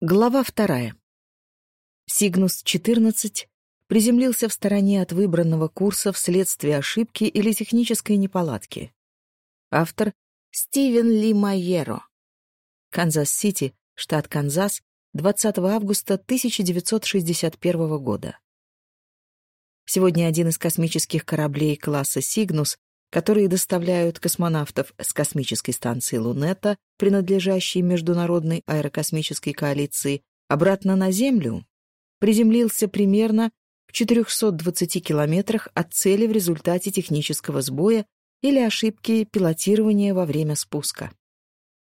Глава вторая. Сигнус 14 приземлился в стороне от выбранного курса вследствие ошибки или технической неполадки. Автор — Стивен Ли Майеро. Канзас-Сити, штат Канзас, 20 августа 1961 года. Сегодня один из космических кораблей класса «Сигнус» которые доставляют космонавтов с космической станции Лунета, принадлежащей Международной аэрокосмической коалиции, обратно на Землю, приземлился примерно в 420 километрах от цели в результате технического сбоя или ошибки пилотирования во время спуска.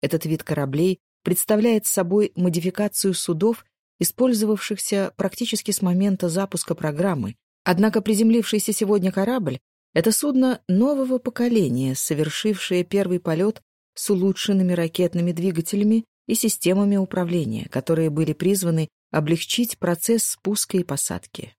Этот вид кораблей представляет собой модификацию судов, использовавшихся практически с момента запуска программы, однако приземлившийся сегодня корабль это судно нового поколения, совершившее первый полет с улучшенными ракетными двигателями и системами управления, которые были призваны облегчить процесс спуска и посадки.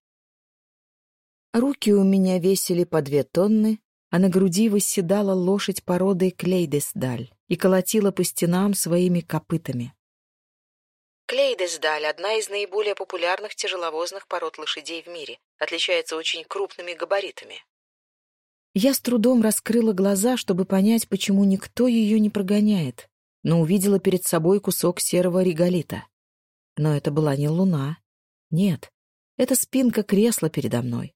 Руки у меня весили по две тонны, а на груди восседала лошадь породы Клейдесдаль и колотила по стенам своими копытами. Клейдесдаль — одна из наиболее популярных тяжеловозных пород лошадей в мире, отличается очень крупными габаритами. Я с трудом раскрыла глаза, чтобы понять, почему никто ее не прогоняет, но увидела перед собой кусок серого реголита. Но это была не луна. Нет, это спинка кресла передо мной.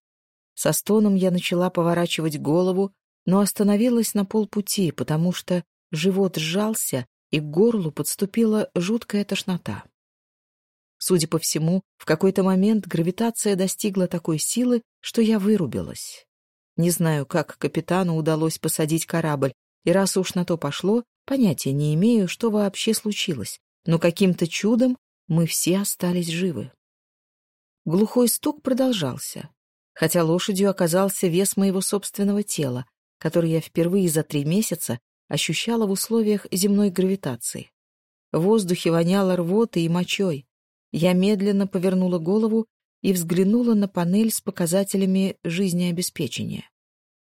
Со стоном я начала поворачивать голову, но остановилась на полпути, потому что живот сжался, и к горлу подступила жуткая тошнота. Судя по всему, в какой-то момент гравитация достигла такой силы, что я вырубилась. Не знаю, как капитану удалось посадить корабль, и раз уж на то пошло, понятия не имею, что вообще случилось, но каким-то чудом мы все остались живы. Глухой стук продолжался, хотя лошадью оказался вес моего собственного тела, который я впервые за три месяца ощущала в условиях земной гравитации. В воздухе воняло рвотой и мочой. Я медленно повернула голову и взглянула на панель с показателями жизнеобеспечения.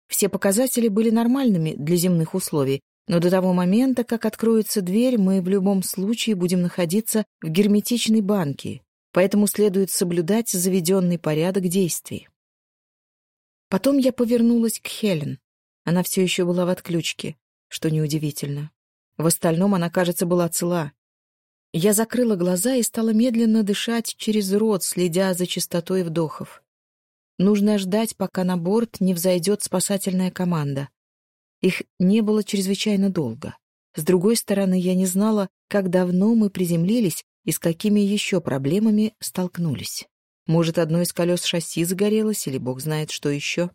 Все показатели были нормальными для земных условий, но до того момента, как откроется дверь, мы в любом случае будем находиться в герметичной банке, поэтому следует соблюдать заведенный порядок действий. Потом я повернулась к Хелен. Она все еще была в отключке, что неудивительно. В остальном она, кажется, была цела. Я закрыла глаза и стала медленно дышать через рот, следя за частотой вдохов. Нужно ждать, пока на борт не взойдет спасательная команда. Их не было чрезвычайно долго. С другой стороны, я не знала, как давно мы приземлились и с какими еще проблемами столкнулись. Может, одно из колес шасси загорелось, или бог знает, что еще.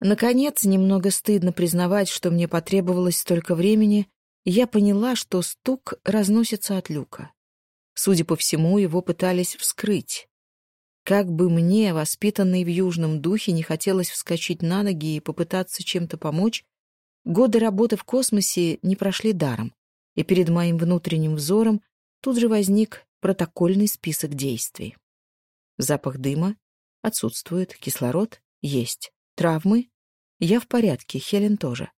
Наконец, немного стыдно признавать, что мне потребовалось столько времени, я поняла, что стук разносится от люка. Судя по всему, его пытались вскрыть. Как бы мне, воспитанной в южном духе, не хотелось вскочить на ноги и попытаться чем-то помочь, годы работы в космосе не прошли даром, и перед моим внутренним взором тут же возник протокольный список действий. Запах дыма отсутствует, кислород есть, травмы я в порядке, Хелен тоже.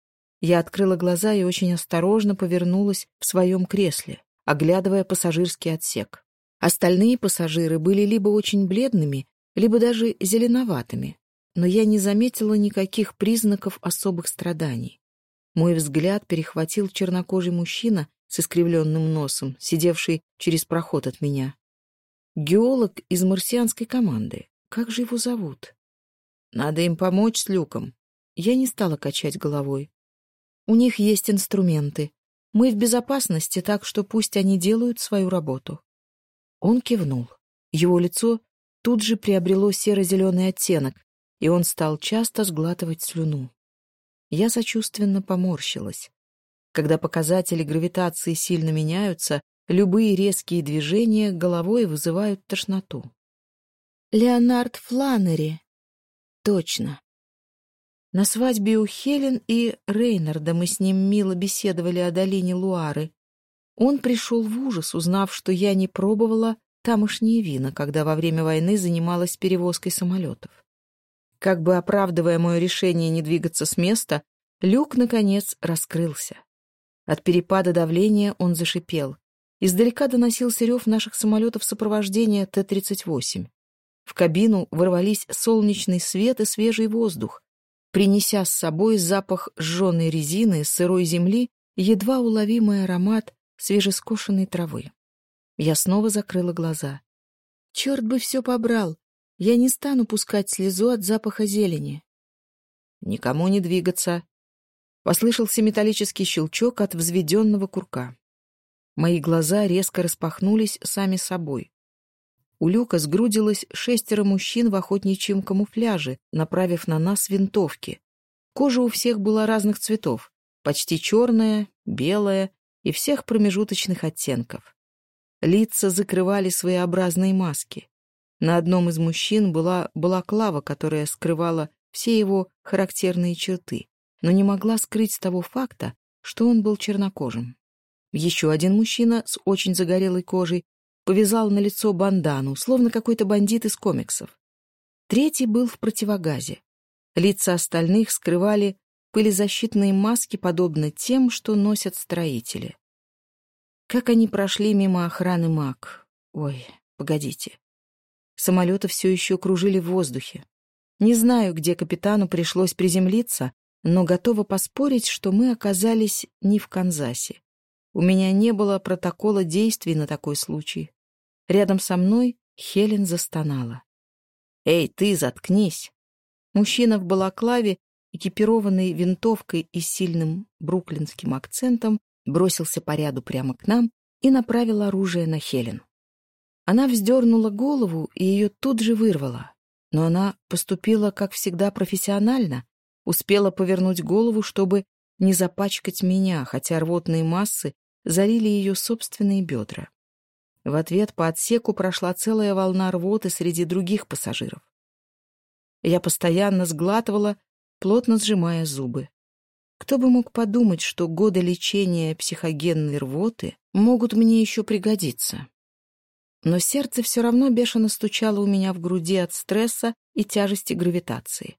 Я открыла глаза и очень осторожно повернулась в своем кресле, оглядывая пассажирский отсек. Остальные пассажиры были либо очень бледными, либо даже зеленоватыми, но я не заметила никаких признаков особых страданий. Мой взгляд перехватил чернокожий мужчина с искривленным носом, сидевший через проход от меня. Геолог из марсианской команды. Как же его зовут? Надо им помочь с люком. Я не стала качать головой. У них есть инструменты. Мы в безопасности, так что пусть они делают свою работу». Он кивнул. Его лицо тут же приобрело серо-зеленый оттенок, и он стал часто сглатывать слюну. Я сочувственно поморщилась. Когда показатели гравитации сильно меняются, любые резкие движения головой вызывают тошноту. «Леонард Фланнери». «Точно. На свадьбе у Хелен и Рейнарда мы с ним мило беседовали о долине Луары. Он пришел в ужас, узнав, что я не пробовала тамошние вина, когда во время войны занималась перевозкой самолетов. Как бы оправдывая мое решение не двигаться с места, люк, наконец, раскрылся. От перепада давления он зашипел. Издалека доносился рев наших самолетов сопровождения Т-38. В кабину ворвались солнечный свет и свежий воздух, принеся с собой запах сжженной резины, сырой земли едва уловимый аромат свежескошенной травы. Я снова закрыла глаза. Черт бы все побрал! Я не стану пускать слезу от запаха зелени. Никому не двигаться. Послышался металлический щелчок от взведенного курка. Мои глаза резко распахнулись сами собой. У люка сгрудилось шестеро мужчин в охотничьем камуфляже, направив на нас винтовки. Кожа у всех была разных цветов, почти черная, белая и всех промежуточных оттенков. Лица закрывали своеобразные маски. На одном из мужчин была балаклава, которая скрывала все его характерные черты, но не могла скрыть того факта, что он был чернокожим. Еще один мужчина с очень загорелой кожей повязал на лицо бандану, словно какой-то бандит из комиксов. Третий был в противогазе. Лица остальных скрывали пылезащитные маски, подобно тем, что носят строители. Как они прошли мимо охраны маг? Ой, погодите. Самолеты все еще кружили в воздухе. Не знаю, где капитану пришлось приземлиться, но готова поспорить, что мы оказались не в Канзасе. У меня не было протокола действий на такой случай. Рядом со мной Хелен застонала. «Эй, ты заткнись!» Мужчина в балаклаве, экипированный винтовкой и сильным бруклинским акцентом, бросился по ряду прямо к нам и направил оружие на Хелен. Она вздернула голову и ее тут же вырвала. Но она поступила, как всегда, профессионально, успела повернуть голову, чтобы не запачкать меня, хотя рвотные массы залили ее собственные бедра. В ответ по отсеку прошла целая волна рвоты среди других пассажиров. Я постоянно сглатывала, плотно сжимая зубы. Кто бы мог подумать, что годы лечения психогенной рвоты могут мне еще пригодиться. Но сердце все равно бешено стучало у меня в груди от стресса и тяжести гравитации.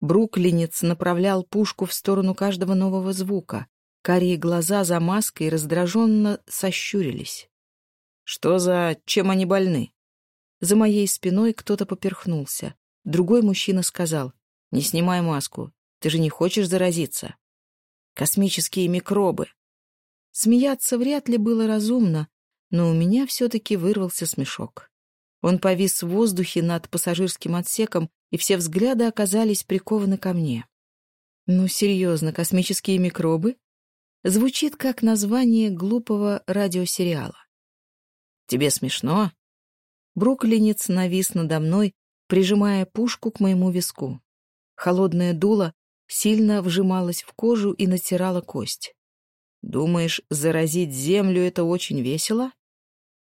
Бруклинец направлял пушку в сторону каждого нового звука, Карие глаза за маской раздраженно сощурились. Что за... чем они больны? За моей спиной кто-то поперхнулся. Другой мужчина сказал, «Не снимай маску, ты же не хочешь заразиться». Космические микробы. Смеяться вряд ли было разумно, но у меня все-таки вырвался смешок. Он повис в воздухе над пассажирским отсеком, и все взгляды оказались прикованы ко мне. Ну, серьезно, космические микробы? Звучит как название глупого радиосериала. Тебе смешно?» Бруклинец навис надо мной, прижимая пушку к моему виску. Холодное дуло сильно вжималось в кожу и натирало кость. «Думаешь, заразить землю — это очень весело?»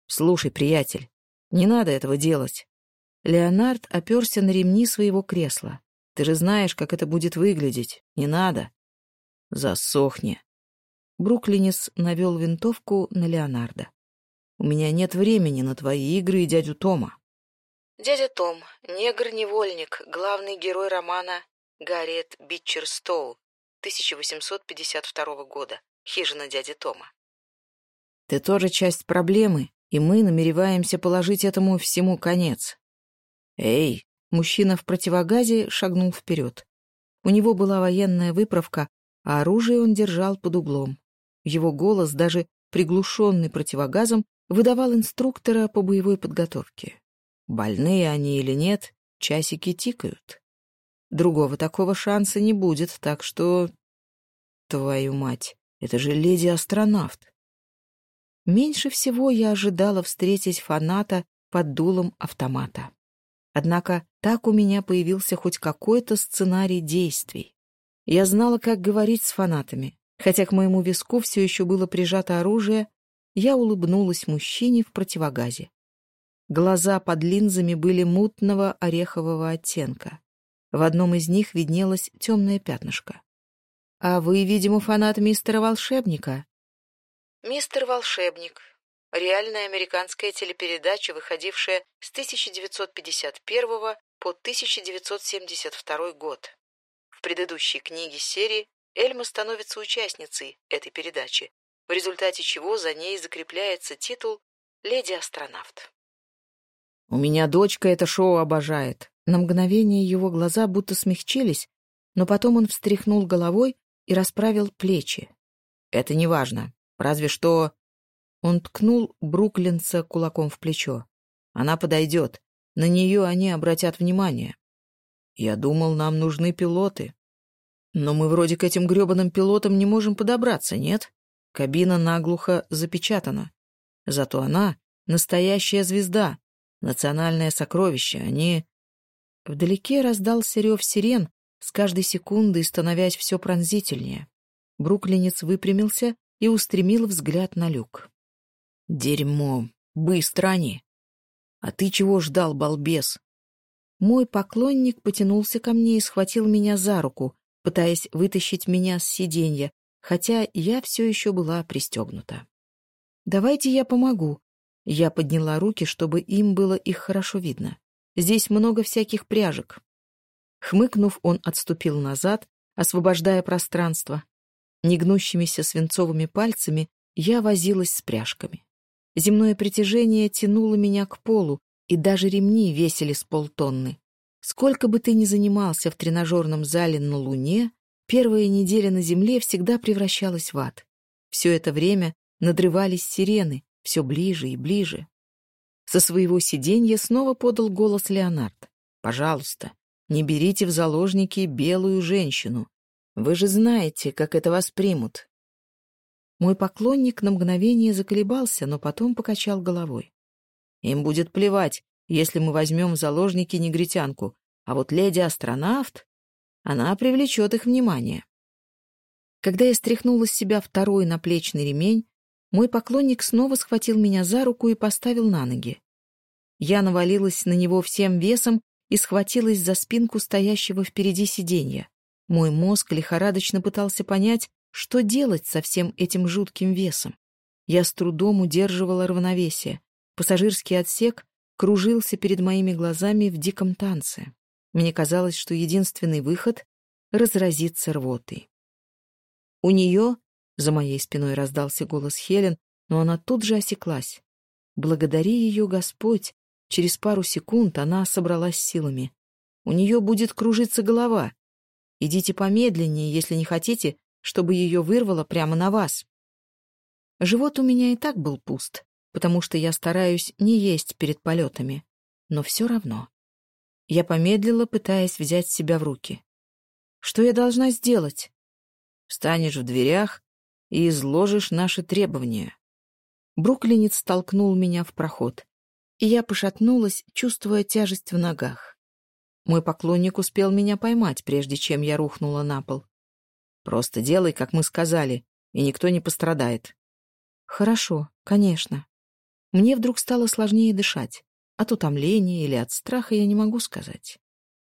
«Слушай, приятель, не надо этого делать». Леонард оперся на ремни своего кресла. «Ты же знаешь, как это будет выглядеть. Не надо». «Засохни». Бруклинец навел винтовку на Леонарда. У меня нет времени на твои игры и дядю Тома. Дядя Том — негр-невольник, главный герой романа Гарет Битчер 1852 года «Хижина дяди Тома». Ты тоже часть проблемы, и мы намереваемся положить этому всему конец. Эй! Мужчина в противогазе шагнул вперед. У него была военная выправка, а оружие он держал под углом. Его голос, даже приглушенный противогазом, выдавал инструктора по боевой подготовке. Больные они или нет, часики тикают. Другого такого шанса не будет, так что... Твою мать, это же леди-астронавт. Меньше всего я ожидала встретить фаната под дулом автомата. Однако так у меня появился хоть какой-то сценарий действий. Я знала, как говорить с фанатами, хотя к моему виску все еще было прижато оружие, я улыбнулась мужчине в противогазе. Глаза под линзами были мутного орехового оттенка. В одном из них виднелось темное пятнышко. «А вы, видимо, фанат мистера Волшебника?» «Мистер Волшебник» — реальная американская телепередача, выходившая с 1951 по 1972 год. В предыдущей книге серии Эльма становится участницей этой передачи, в результате чего за ней закрепляется титул «Леди-астронавт». «У меня дочка это шоу обожает». На мгновение его глаза будто смягчились, но потом он встряхнул головой и расправил плечи. «Это не важно. Разве что...» Он ткнул Бруклинца кулаком в плечо. «Она подойдет. На нее они обратят внимание». «Я думал, нам нужны пилоты». «Но мы вроде к этим гребаным пилотам не можем подобраться, нет?» Кабина наглухо запечатана. Зато она — настоящая звезда, национальное сокровище. Они... Вдалеке раздался рев сирен, с каждой секундой становясь все пронзительнее. Бруклинец выпрямился и устремил взгляд на люк. «Дерьмо! Быстро они! А ты чего ждал, балбес?» Мой поклонник потянулся ко мне и схватил меня за руку, пытаясь вытащить меня с сиденья, хотя я все еще была пристегнута. «Давайте я помогу». Я подняла руки, чтобы им было их хорошо видно. «Здесь много всяких пряжек». Хмыкнув, он отступил назад, освобождая пространство. Негнущимися свинцовыми пальцами я возилась с пряжками. Земное притяжение тянуло меня к полу, и даже ремни весили с полтонны. Сколько бы ты ни занимался в тренажерном зале на Луне, Первые недели на земле всегда превращалась в ад. Все это время надрывались сирены, все ближе и ближе. Со своего сиденья снова подал голос Леонард. «Пожалуйста, не берите в заложники белую женщину. Вы же знаете, как это воспримут». Мой поклонник на мгновение заколебался, но потом покачал головой. «Им будет плевать, если мы возьмем в заложники негритянку, а вот леди-астронавт...» Она привлечет их внимание. Когда я стряхнула с себя второй наплечный ремень, мой поклонник снова схватил меня за руку и поставил на ноги. Я навалилась на него всем весом и схватилась за спинку стоящего впереди сиденья. Мой мозг лихорадочно пытался понять, что делать со всем этим жутким весом. Я с трудом удерживала равновесие. Пассажирский отсек кружился перед моими глазами в диком танце. Мне казалось, что единственный выход — разразиться рвотой. «У нее...» — за моей спиной раздался голос Хелен, но она тут же осеклась. «Благодари ее, Господь!» Через пару секунд она собралась силами. «У нее будет кружиться голова. Идите помедленнее, если не хотите, чтобы ее вырвало прямо на вас». Живот у меня и так был пуст, потому что я стараюсь не есть перед полетами. Но все равно. Я помедлила, пытаясь взять себя в руки. «Что я должна сделать?» «Встанешь в дверях и изложишь наши требования». Бруклинец толкнул меня в проход, и я пошатнулась, чувствуя тяжесть в ногах. Мой поклонник успел меня поймать, прежде чем я рухнула на пол. «Просто делай, как мы сказали, и никто не пострадает». «Хорошо, конечно». Мне вдруг стало сложнее дышать. От утомления или от страха я не могу сказать.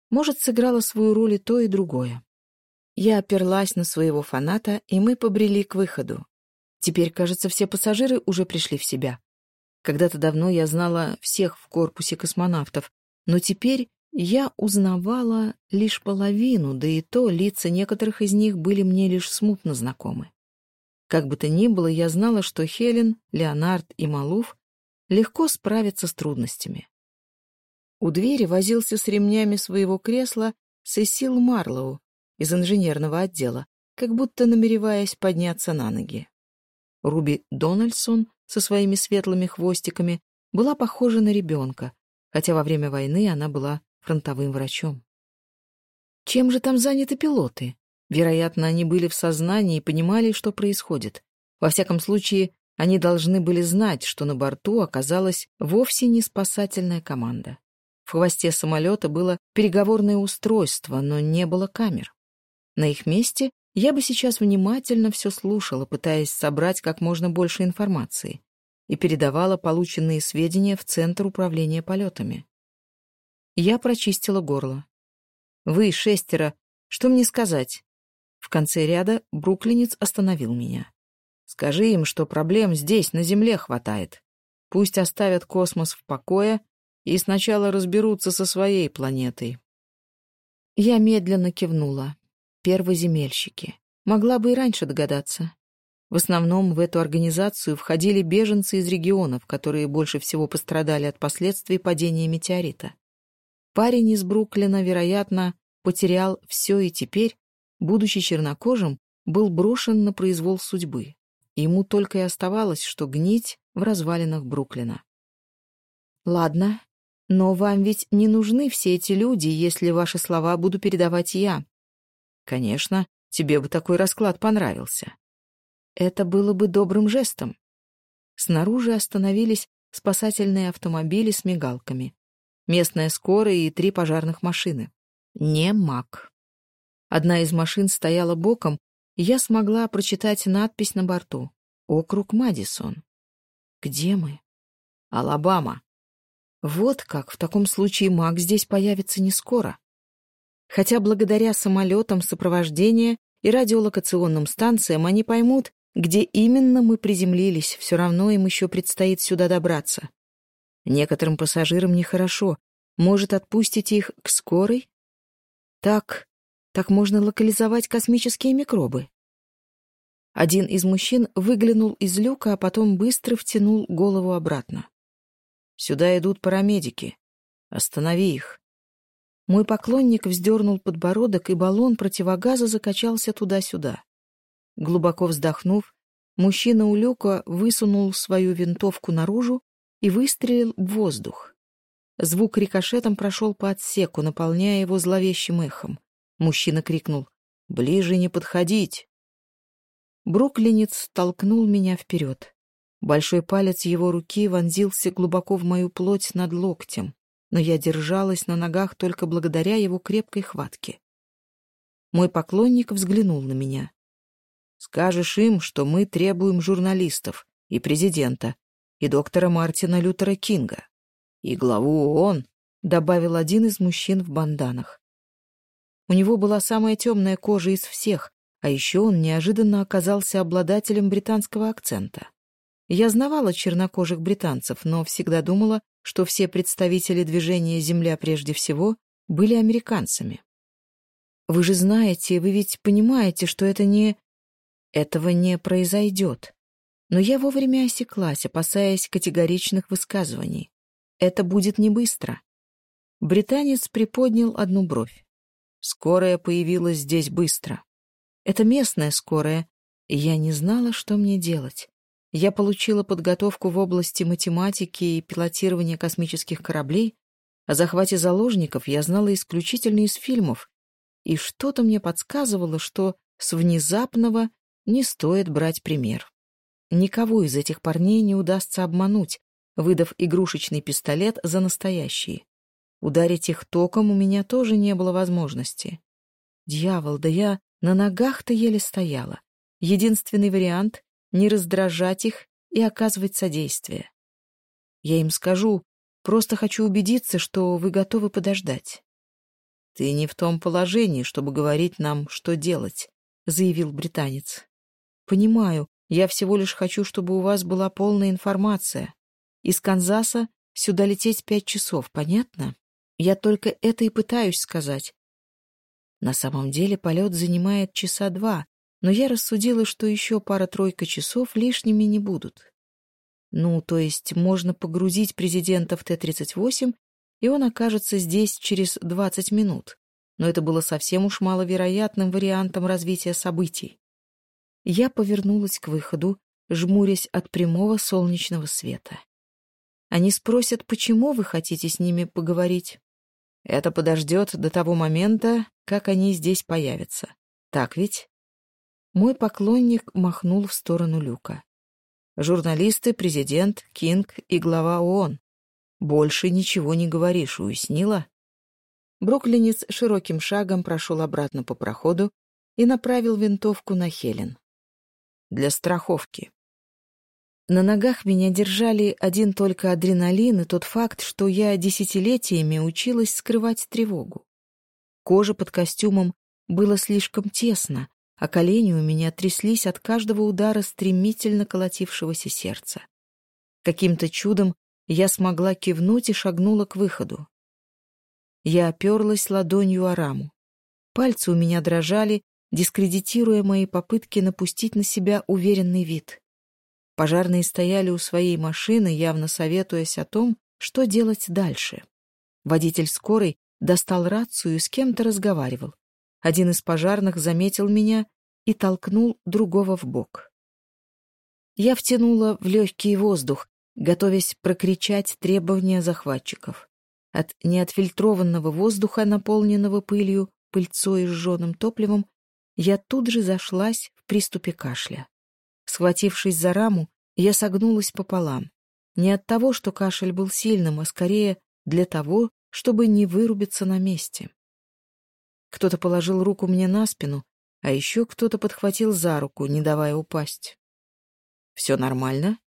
Может, сыграло свою роль и то, и другое. Я оперлась на своего фаната, и мы побрели к выходу. Теперь, кажется, все пассажиры уже пришли в себя. Когда-то давно я знала всех в корпусе космонавтов, но теперь я узнавала лишь половину, да и то лица некоторых из них были мне лишь смутно знакомы. Как бы то ни было, я знала, легко справиться с трудностями. У двери возился с ремнями своего кресла Сесил Марлоу из инженерного отдела, как будто намереваясь подняться на ноги. Руби Дональдсон со своими светлыми хвостиками была похожа на ребенка, хотя во время войны она была фронтовым врачом. Чем же там заняты пилоты? Вероятно, они были в сознании и понимали, что происходит. Во всяком случае, они должны были знать, что на борту оказалась вовсе не спасательная команда. В хвосте самолета было переговорное устройство, но не было камер. На их месте я бы сейчас внимательно все слушала, пытаясь собрать как можно больше информации, и передавала полученные сведения в Центр управления полетами. Я прочистила горло. «Вы, шестеро, что мне сказать?» В конце ряда бруклинец остановил меня. Скажи им, что проблем здесь, на Земле, хватает. Пусть оставят космос в покое и сначала разберутся со своей планетой. Я медленно кивнула. Первоземельщики. Могла бы и раньше догадаться. В основном в эту организацию входили беженцы из регионов, которые больше всего пострадали от последствий падения метеорита. Парень из Бруклина, вероятно, потерял все и теперь, будучи чернокожим, был брошен на произвол судьбы. Ему только и оставалось, что гнить в развалинах Бруклина. «Ладно, но вам ведь не нужны все эти люди, если ваши слова буду передавать я». «Конечно, тебе бы такой расклад понравился». «Это было бы добрым жестом». Снаружи остановились спасательные автомобили с мигалками, местная скорая и три пожарных машины. Не маг. Одна из машин стояла боком, и я смогла прочитать надпись на борту. «Округ Мадисон». «Где мы?» «Алабама». Вот как, в таком случае МАК здесь появится не скоро. Хотя благодаря самолетам сопровождения и радиолокационным станциям они поймут, где именно мы приземлились, все равно им еще предстоит сюда добраться. Некоторым пассажирам нехорошо. Может, отпустите их к скорой? Так, Так можно локализовать космические микробы. Один из мужчин выглянул из люка, а потом быстро втянул голову обратно. «Сюда идут парамедики. Останови их». Мой поклонник вздернул подбородок, и баллон противогаза закачался туда-сюда. Глубоко вздохнув, мужчина у люка высунул свою винтовку наружу и выстрелил в воздух. Звук рикошетом прошел по отсеку, наполняя его зловещим эхом. Мужчина крикнул «Ближе не подходить!». Бруклинец толкнул меня вперед. Большой палец его руки вонзился глубоко в мою плоть над локтем, но я держалась на ногах только благодаря его крепкой хватке. Мой поклонник взглянул на меня. Скажешь им, что мы требуем журналистов и президента, и доктора Мартина Лютера Кинга, и главу ООН, добавил один из мужчин в банданах. У него была самая темная кожа из всех, а еще он неожиданно оказался обладателем британского акцента. Я знавала чернокожих британцев, но всегда думала, что все представители движения «Земля прежде всего» были американцами. «Вы же знаете, вы ведь понимаете, что это не...» «Этого не произойдет». Но я вовремя осеклась, опасаясь категоричных высказываний. «Это будет не быстро». Британец приподнял одну бровь. Скорая появилась здесь быстро. Это местная скорая. Я не знала, что мне делать. Я получила подготовку в области математики и пилотирования космических кораблей. О захвате заложников я знала исключительно из фильмов. И что-то мне подсказывало, что с внезапного не стоит брать пример. Никого из этих парней не удастся обмануть, выдав игрушечный пистолет за настоящий. Ударить их током у меня тоже не было возможности. Дьявол, да я на ногах-то еле стояла. Единственный вариант — не раздражать их и оказывать содействие. Я им скажу, просто хочу убедиться, что вы готовы подождать. «Ты не в том положении, чтобы говорить нам, что делать», — заявил британец. «Понимаю, я всего лишь хочу, чтобы у вас была полная информация. Из Канзаса сюда лететь пять часов, понятно?» Я только это и пытаюсь сказать. На самом деле полет занимает часа два, но я рассудила, что еще пара-тройка часов лишними не будут. Ну, то есть можно погрузить президента в Т-38, и он окажется здесь через 20 минут. Но это было совсем уж маловероятным вариантом развития событий. Я повернулась к выходу, жмурясь от прямого солнечного света. Они спросят, почему вы хотите с ними поговорить. Это подождет до того момента, как они здесь появятся. Так ведь? Мой поклонник махнул в сторону люка. Журналисты, президент, Кинг и глава ООН. Больше ничего не говоришь, уяснила? Бруклинец широким шагом прошел обратно по проходу и направил винтовку на Хелен. Для страховки. На ногах меня держали один только адреналин и тот факт, что я десятилетиями училась скрывать тревогу. Кожа под костюмом было слишком тесно, а колени у меня тряслись от каждого удара стремительно колотившегося сердца. Каким-то чудом я смогла кивнуть и шагнула к выходу. Я оперлась ладонью о раму. Пальцы у меня дрожали, дискредитируя мои попытки напустить на себя уверенный вид. Пожарные стояли у своей машины, явно советуясь о том, что делать дальше. Водитель скорой достал рацию и с кем-то разговаривал. Один из пожарных заметил меня и толкнул другого в бок. Я втянула в легкий воздух, готовясь прокричать требования захватчиков. От неотфильтрованного воздуха, наполненного пылью, пыльцой и сжженным топливом, я тут же зашлась в приступе кашля. Схватившись за раму, я согнулась пополам. Не от того, что кашель был сильным, а скорее для того, чтобы не вырубиться на месте. Кто-то положил руку мне на спину, а еще кто-то подхватил за руку, не давая упасть. «Все нормально?»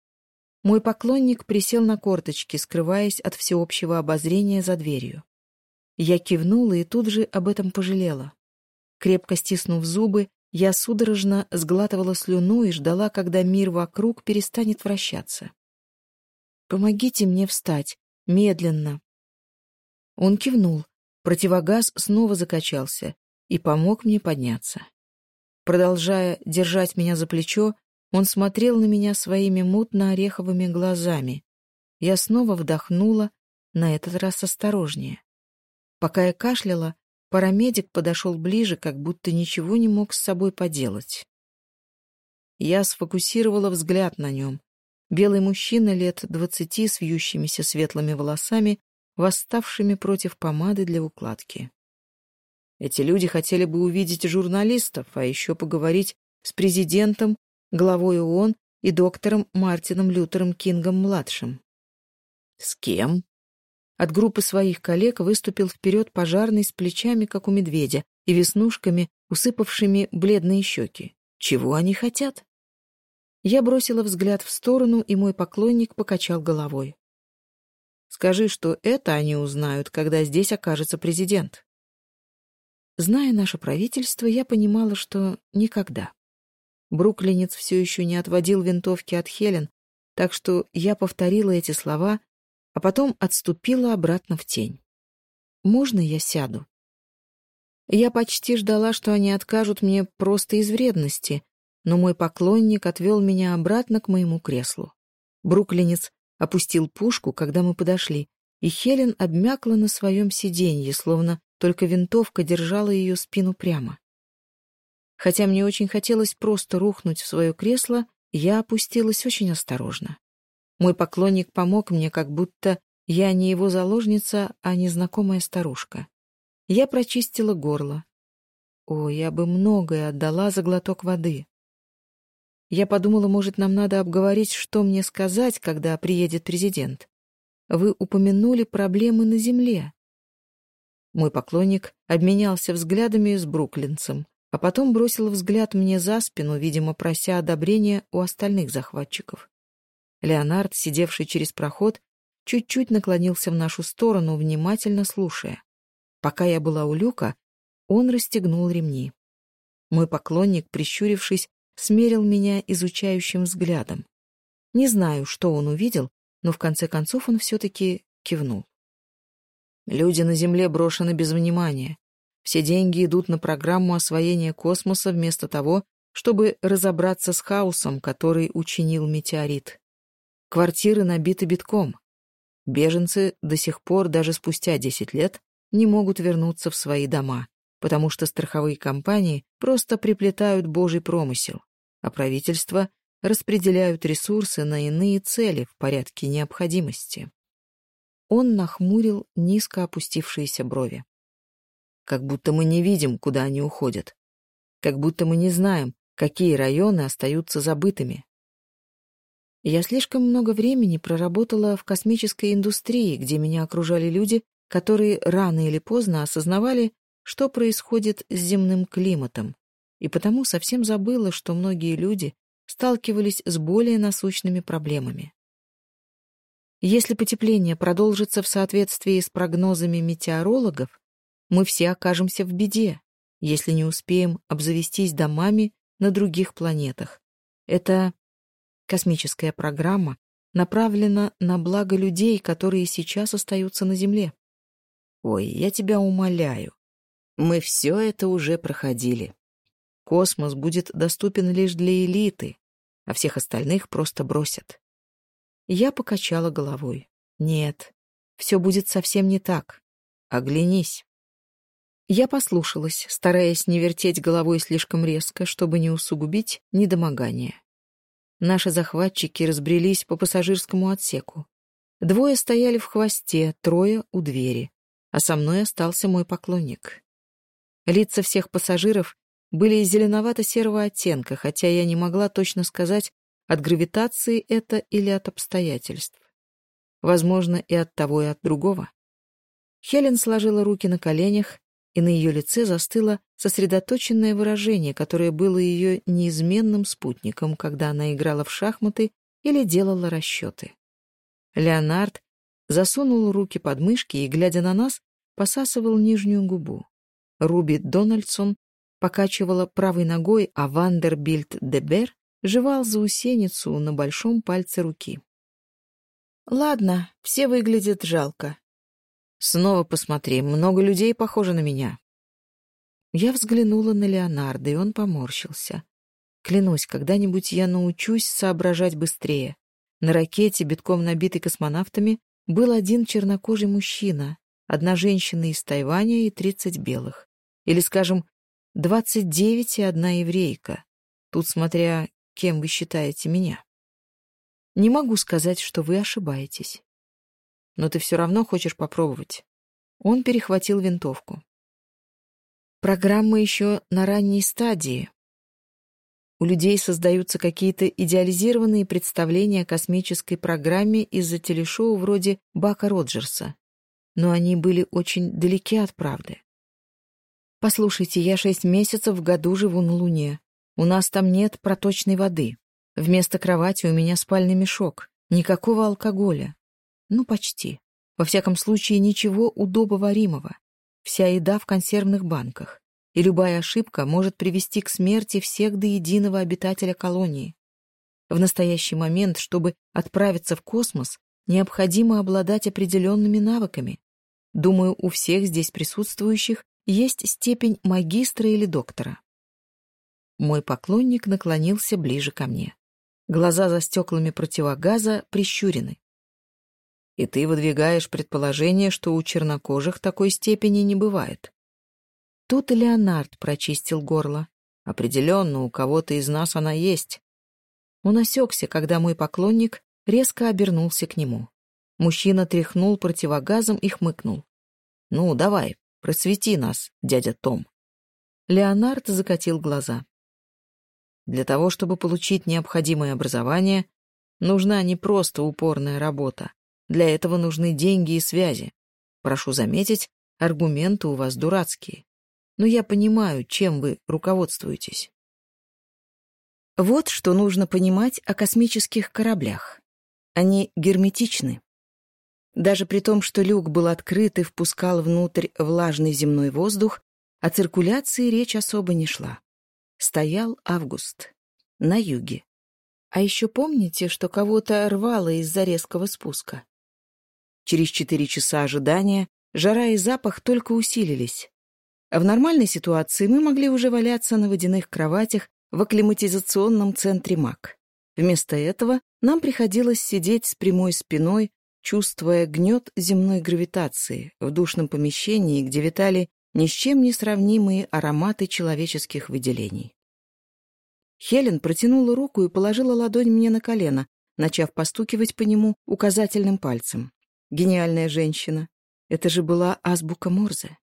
Мой поклонник присел на корточки, скрываясь от всеобщего обозрения за дверью. Я кивнула и тут же об этом пожалела. Крепко стиснув зубы, я судорожно сглатывала слюну и ждала, когда мир вокруг перестанет вращаться. «Помогите мне встать. Медленно». Он кивнул. Противогаз снова закачался и помог мне подняться. Продолжая держать меня за плечо, он смотрел на меня своими мутно-ореховыми глазами. Я снова вдохнула, на этот раз осторожнее. Пока я кашляла, Парамедик подошел ближе, как будто ничего не мог с собой поделать. Я сфокусировала взгляд на нем. Белый мужчина лет двадцати с вьющимися светлыми волосами, восставшими против помады для укладки. Эти люди хотели бы увидеть журналистов, а еще поговорить с президентом, главой ООН и доктором Мартином Лютером Кингом-младшим. «С кем?» От группы своих коллег выступил вперед пожарный с плечами, как у медведя, и веснушками, усыпавшими бледные щеки. Чего они хотят? Я бросила взгляд в сторону, и мой поклонник покачал головой. «Скажи, что это они узнают, когда здесь окажется президент». Зная наше правительство, я понимала, что никогда. Бруклинец все еще не отводил винтовки от Хелен, так что я повторила эти слова, а потом отступила обратно в тень. «Можно я сяду?» Я почти ждала, что они откажут мне просто из вредности, но мой поклонник отвел меня обратно к моему креслу. Бруклинец опустил пушку, когда мы подошли, и Хелен обмякла на своем сиденье, словно только винтовка держала ее спину прямо. Хотя мне очень хотелось просто рухнуть в свое кресло, я опустилась очень осторожно. Мой поклонник помог мне, как будто я не его заложница, а незнакомая старушка. Я прочистила горло. О, я бы многое отдала за глоток воды. Я подумала, может, нам надо обговорить, что мне сказать, когда приедет президент. Вы упомянули проблемы на земле. Мой поклонник обменялся взглядами с бруклинцем, а потом бросил взгляд мне за спину, видимо, прося одобрения у остальных захватчиков. Леонард, сидевший через проход, чуть-чуть наклонился в нашу сторону, внимательно слушая. Пока я была у люка, он расстегнул ремни. Мой поклонник, прищурившись, смерил меня изучающим взглядом. Не знаю, что он увидел, но в конце концов он все-таки кивнул. Люди на Земле брошены без внимания. Все деньги идут на программу освоения космоса вместо того, чтобы разобраться с хаосом, который учинил метеорит. Квартиры набиты битком. Беженцы, до сих пор, даже спустя 10 лет, не могут вернуться в свои дома, потому что страховые компании просто приплетают божий промысел, а правительства распределяют ресурсы на иные цели в порядке необходимости. Он нахмурил низко опустившиеся брови. Как будто мы не видим, куда они уходят. Как будто мы не знаем, какие районы остаются забытыми, Я слишком много времени проработала в космической индустрии, где меня окружали люди, которые рано или поздно осознавали, что происходит с земным климатом, и потому совсем забыла, что многие люди сталкивались с более насущными проблемами. Если потепление продолжится в соответствии с прогнозами метеорологов, мы все окажемся в беде, если не успеем обзавестись космическая программа направлена на благо людей, которые сейчас остаются на Земле. Ой, я тебя умоляю. Мы все это уже проходили. Космос будет доступен лишь для элиты, а всех остальных просто бросят. Я покачала головой. Нет, все будет совсем не так. Оглянись. Я послушалась, стараясь не вертеть головой слишком резко, чтобы не усугубить недомогание. Наши захватчики разбрелись по пассажирскому отсеку. Двое стояли в хвосте, трое — у двери. А со мной остался мой поклонник. Лица всех пассажиров были зеленовато-серого оттенка, хотя я не могла точно сказать, от гравитации это или от обстоятельств. Возможно, и от того, и от другого. Хелен сложила руки на коленях, и на ее лице застыло сосредоточенное выражение, которое было ее неизменным спутником, когда она играла в шахматы или делала расчеты. Леонард засунул руки под мышки и, глядя на нас, посасывал нижнюю губу. Руби Дональдсон покачивала правой ногой, а Вандербильд Дебер жевал заусеницу на большом пальце руки. «Ладно, все выглядят жалко», снова посмотри, много людей похоже на меня». Я взглянула на Леонардо, и он поморщился. Клянусь, когда-нибудь я научусь соображать быстрее. На ракете, битком набитой космонавтами, был один чернокожий мужчина, одна женщина из Тайваня и тридцать белых. Или, скажем, двадцать девять и одна еврейка. Тут смотря, кем вы считаете меня. Не могу сказать, что вы ошибаетесь но ты все равно хочешь попробовать». Он перехватил винтовку. «Программа еще на ранней стадии. У людей создаются какие-то идеализированные представления о космической программе из-за телешоу вроде Бака Роджерса, но они были очень далеки от правды. Послушайте, я шесть месяцев в году живу на Луне. У нас там нет проточной воды. Вместо кровати у меня спальный мешок. Никакого алкоголя. Ну, почти. Во всяком случае, ничего удобоваримого. Вся еда в консервных банках. И любая ошибка может привести к смерти всех до единого обитателя колонии. В настоящий момент, чтобы отправиться в космос, необходимо обладать определенными навыками. Думаю, у всех здесь присутствующих есть степень магистра или доктора. Мой поклонник наклонился ближе ко мне. Глаза за стеклами противогаза прищурены и ты выдвигаешь предположение, что у чернокожих такой степени не бывает. Тут Леонард прочистил горло. Определенно, у кого-то из нас она есть. Он осекся, когда мой поклонник резко обернулся к нему. Мужчина тряхнул противогазом и хмыкнул. «Ну, давай, просвети нас, дядя Том». Леонард закатил глаза. «Для того, чтобы получить необходимое образование, нужна не просто упорная работа, для этого нужны деньги и связи. Прошу заметить, аргументы у вас дурацкие. Но я понимаю, чем вы руководствуетесь. Вот что нужно понимать о космических кораблях. Они герметичны. Даже при том, что люк был открыт и впускал внутрь влажный земной воздух, о циркуляции речь особо не шла. Стоял август. На юге. А еще помните, что кого-то рвало из-за резкого спуска? Через четыре часа ожидания жара и запах только усилились. В нормальной ситуации мы могли уже валяться на водяных кроватях в акклиматизационном центре МАК. Вместо этого нам приходилось сидеть с прямой спиной, чувствуя гнет земной гравитации в душном помещении, где витали ни с чем не сравнимые ароматы человеческих выделений. Хелен протянула руку и положила ладонь мне на колено, начав постукивать по нему указательным пальцем. Гениальная женщина. Это же была азбука Морзе.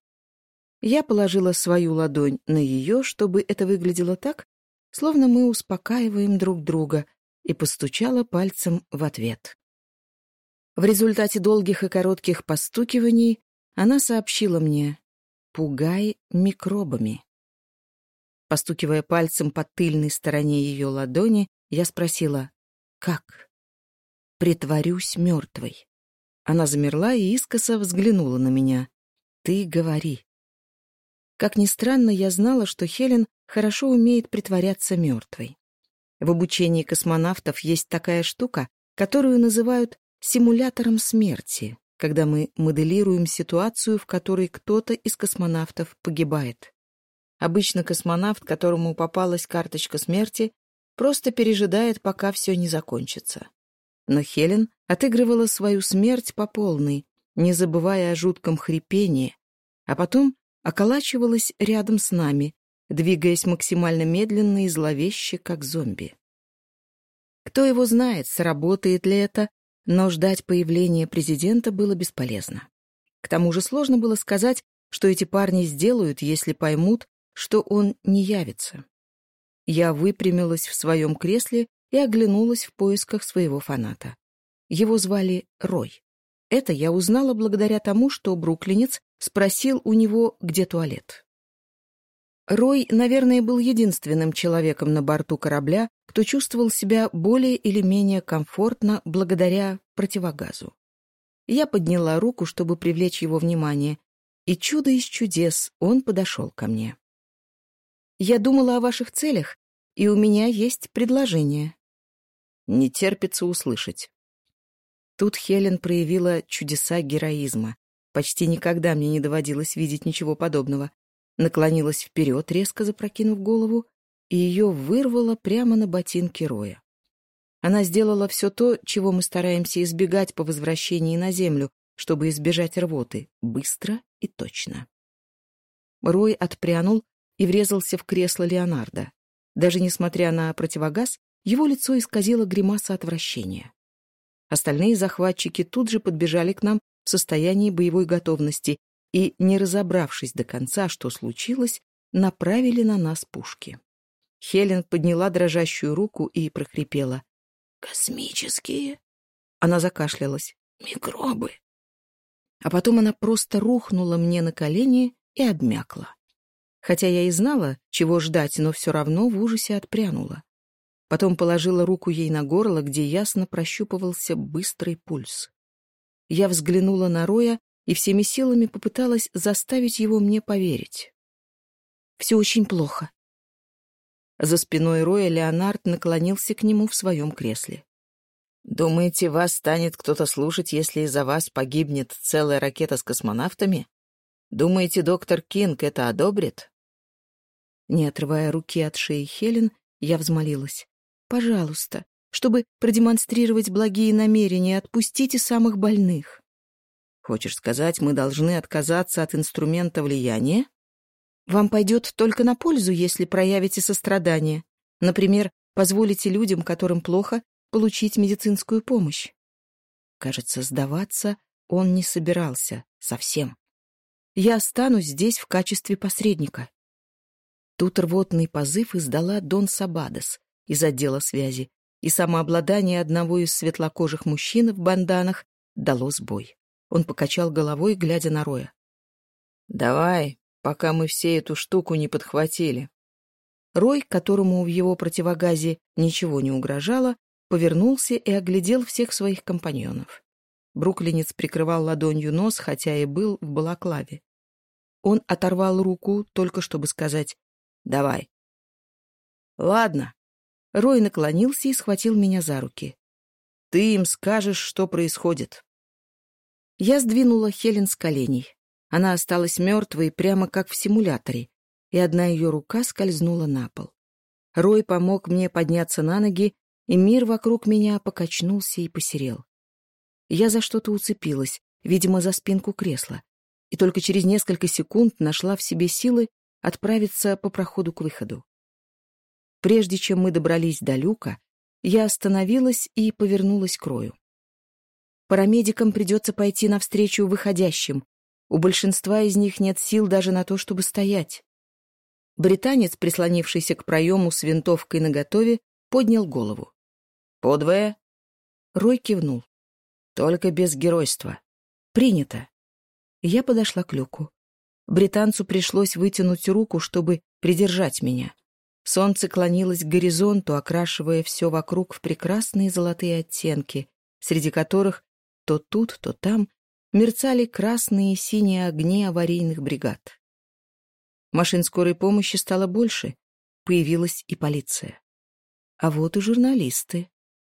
Я положила свою ладонь на ее, чтобы это выглядело так, словно мы успокаиваем друг друга, и постучала пальцем в ответ. В результате долгих и коротких постукиваний она сообщила мне «пугай микробами». Постукивая пальцем по тыльной стороне ее ладони, я спросила «как?» «Притворюсь мертвой». Она замерла и искоса взглянула на меня. «Ты говори». Как ни странно, я знала, что Хелен хорошо умеет притворяться мертвой. В обучении космонавтов есть такая штука, которую называют симулятором смерти, когда мы моделируем ситуацию, в которой кто-то из космонавтов погибает. Обычно космонавт, которому попалась карточка смерти, просто пережидает, пока все не закончится. Но Хелен отыгрывала свою смерть по полной, не забывая о жутком хрипении, а потом околачивалась рядом с нами, двигаясь максимально медленно и зловеще, как зомби. Кто его знает, сработает ли это, но ждать появления президента было бесполезно. К тому же сложно было сказать, что эти парни сделают, если поймут, что он не явится. Я выпрямилась в своем кресле и оглянулась в поисках своего фаната. Его звали Рой. Это я узнала благодаря тому, что бруклинец спросил у него, где туалет. Рой, наверное, был единственным человеком на борту корабля, кто чувствовал себя более или менее комфортно благодаря противогазу. Я подняла руку, чтобы привлечь его внимание, и чудо из чудес, он подошел ко мне. «Я думала о ваших целях, и у меня есть предложение». Не терпится услышать. Тут Хелен проявила чудеса героизма. Почти никогда мне не доводилось видеть ничего подобного. Наклонилась вперед, резко запрокинув голову, и ее вырвало прямо на ботинки Роя. Она сделала все то, чего мы стараемся избегать по возвращении на Землю, чтобы избежать рвоты, быстро и точно. Рой отпрянул и врезался в кресло Леонардо. Даже несмотря на противогаз, его лицо исказило гримаса отвращения. Остальные захватчики тут же подбежали к нам в состоянии боевой готовности и, не разобравшись до конца, что случилось, направили на нас пушки. Хелен подняла дрожащую руку и прохрипела. «Космические?» Она закашлялась. «Микробы!» А потом она просто рухнула мне на колени и обмякла. Хотя я и знала, чего ждать, но все равно в ужасе отпрянула. Потом положила руку ей на горло, где ясно прощупывался быстрый пульс. Я взглянула на Роя и всеми силами попыталась заставить его мне поверить. «Все очень плохо». За спиной Роя Леонард наклонился к нему в своем кресле. «Думаете, вас станет кто-то слушать, если из-за вас погибнет целая ракета с космонавтами? Думаете, доктор Кинг это одобрит?» Не отрывая руки от шеи Хелен, я взмолилась. Пожалуйста, чтобы продемонстрировать благие намерения, отпустите самых больных. Хочешь сказать, мы должны отказаться от инструмента влияния? Вам пойдет только на пользу, если проявите сострадание. Например, позволите людям, которым плохо, получить медицинскую помощь. Кажется, сдаваться он не собирался совсем. Я останусь здесь в качестве посредника. Тут рвотный позыв издала Дон Сабадос, из отдела связи, и самообладание одного из светлокожих мужчин в банданах дало сбой. Он покачал головой, глядя на Роя. «Давай, пока мы все эту штуку не подхватили». Рой, которому в его противогазе ничего не угрожало, повернулся и оглядел всех своих компаньонов. Бруклинец прикрывал ладонью нос, хотя и был в балаклаве. Он оторвал руку, только чтобы сказать «давай». «Ладно», Рой наклонился и схватил меня за руки. «Ты им скажешь, что происходит». Я сдвинула Хелен с коленей. Она осталась мертвой, прямо как в симуляторе, и одна ее рука скользнула на пол. Рой помог мне подняться на ноги, и мир вокруг меня покачнулся и посерел. Я за что-то уцепилась, видимо, за спинку кресла, и только через несколько секунд нашла в себе силы отправиться по проходу к выходу. Прежде чем мы добрались до люка, я остановилась и повернулась к Рою. Парамедикам придется пойти навстречу выходящим. У большинства из них нет сил даже на то, чтобы стоять. Британец, прислонившийся к проему с винтовкой наготове, поднял голову. «Подвое?» Рой кивнул. «Только без геройства. Принято». Я подошла к люку. Британцу пришлось вытянуть руку, чтобы придержать меня. Солнце клонилось к горизонту, окрашивая все вокруг в прекрасные золотые оттенки, среди которых то тут, то там мерцали красные и синие огни аварийных бригад. Машин скорой помощи стало больше, появилась и полиция. А вот и журналисты.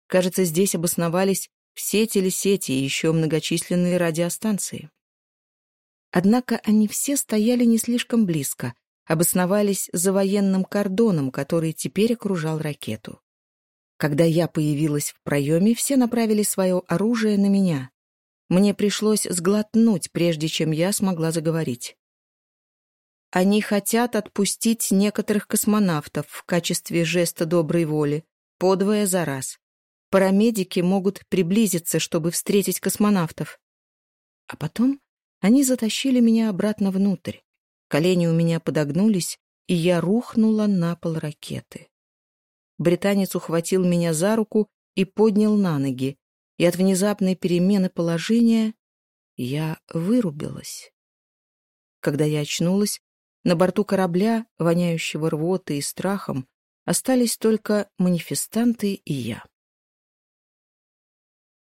Кажется, здесь обосновались все телесети и еще многочисленные радиостанции. Однако они все стояли не слишком близко, обосновались за военным кордоном, который теперь окружал ракету. Когда я появилась в проеме, все направили свое оружие на меня. Мне пришлось сглотнуть, прежде чем я смогла заговорить. Они хотят отпустить некоторых космонавтов в качестве жеста доброй воли, подвое за раз. Парамедики могут приблизиться, чтобы встретить космонавтов. А потом они затащили меня обратно внутрь. Колени у меня подогнулись, и я рухнула на пол ракеты. Британец ухватил меня за руку и поднял на ноги, и от внезапной перемены положения я вырубилась. Когда я очнулась, на борту корабля, воняющего рвотой и страхом, остались только манифестанты и я.